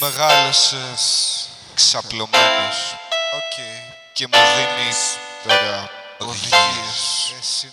μεγάλωσες ε, ξαπλωμένος Οκ. και μου δίνεις τώρα οδηγίες. Εσύ.